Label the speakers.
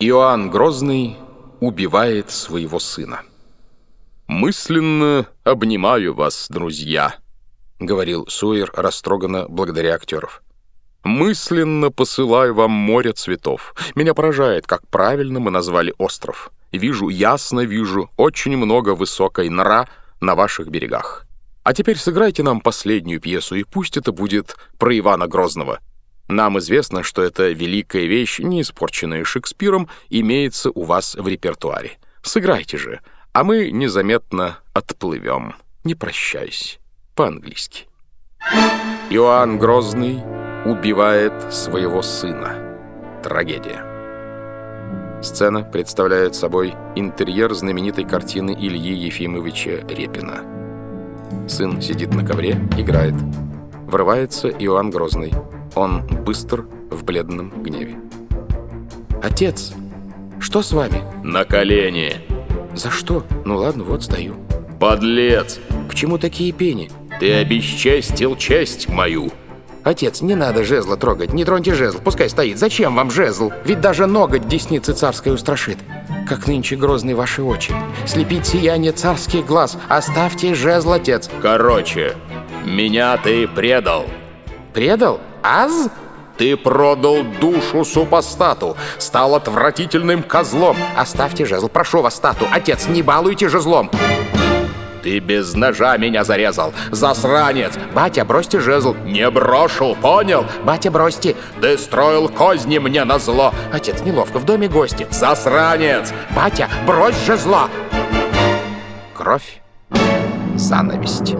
Speaker 1: Иоанн Грозный убивает своего сына.
Speaker 2: «Мысленно обнимаю вас, друзья», —
Speaker 1: говорил Суэр растроганно благодаря актеров.
Speaker 2: «Мысленно посылаю вам море цветов. Меня поражает, как правильно мы назвали остров. Вижу, ясно вижу, очень много высокой нора на ваших берегах. А теперь сыграйте нам последнюю пьесу, и пусть это будет про Ивана Грозного. Нам известно, что эта великая вещь, не испорченная Шекспиром, имеется у вас в репертуаре. Сыграйте же, а мы незаметно отплывем. Не прощайся. По-английски.
Speaker 1: Иоанн Грозный убивает своего сына. Трагедия. Сцена представляет собой интерьер знаменитой картины Ильи Ефимовича Репина. Сын сидит на ковре, играет. Врывается Иоанн Грозный. Он быстр в бледном гневе. «Отец, что с вами?»
Speaker 2: «На колени!»
Speaker 1: «За что? Ну ладно, вот стою».
Speaker 2: «Подлец!
Speaker 1: Почему такие пени?»
Speaker 2: «Ты обесчестил честь мою!»
Speaker 1: «Отец, не надо жезла трогать, не троньте жезл, пускай стоит. Зачем вам жезл? Ведь даже ноготь десницы царской устрашит. Как нынче грозны ваши очи. Слепит сияние царских глаз. Оставьте жезл, отец».
Speaker 2: «Короче, меня ты предал».
Speaker 1: «Предал? Аз?»
Speaker 2: Ты продал душу супостату, стал отвратительным козлом.
Speaker 1: Оставьте жезл, прошу вас, стату. Отец, не балуйте жезлом.
Speaker 2: Ты без ножа меня зарезал, засранец.
Speaker 1: Батя, бросьте жезл.
Speaker 2: Не брошу, понял?
Speaker 1: Батя, бросьте.
Speaker 2: Ты строил козни мне на зло.
Speaker 1: Отец, неловко, в доме гости.
Speaker 2: Засранец.
Speaker 1: Батя, брось жезло. Кровь. Занависть.